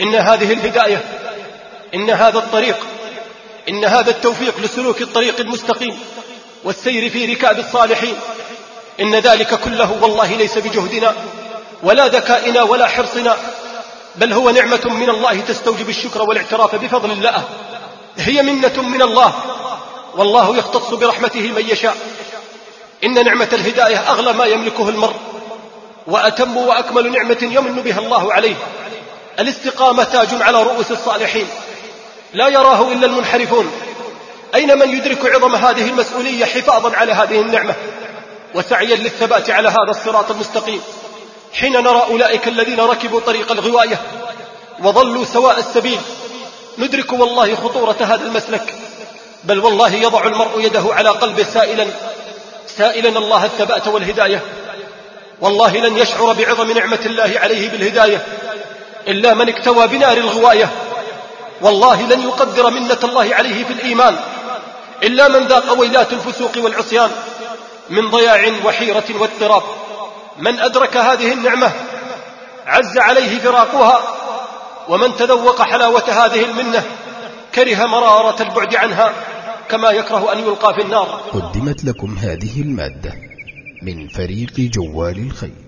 إن هذه الهداية إن هذا الطريق إن هذا التوفيق لسلوك الطريق المستقيم والسير في ركاب الصالحين إن ذلك كله والله ليس بجهدنا ولا ذكائنا ولا حرصنا بل هو نعمة من الله تستوجب الشكر والاعتراف بفضل الله هي منة من الله والله يختص برحمته من يشاء. إن نعمة الهداية أغلى ما يملكه المرء وأتم وأكمل نعمة يمن بها الله عليه. الاستقامة تاج على رؤوس الصالحين. لا يراه إلا المنحرفون. أين من يدرك عظم هذه المسؤولية حفاظا على هذه النعمة؟ وسعيا للثبات على هذا الصراط المستقيم. حين نرى أولئك الذين ركبوا طريق الغواية وظلوا سواء السبيل ندرك والله خطورة هذا المسلك. بل والله يضع المرء يده على قلبه سائلا سائلا الله الثبات والهداية. والله لن يشعر بعظم نعمة الله عليه بالهداية. إلا من اكتوى بنار الغواية. والله لن يقدر منة الله عليه في الإيمان. إلا من ذاق ويلات الفسوق والعصيان من ضياع وحيرة واضطراب. من أدرك هذه النعمة عز عليه فراقها. ومن تذوق حلاوة هذه المنة كره مرارة البعد عنها كما يكره أن يلقى في النار. قدمت لكم هذه المادة من فريق جوال الخير.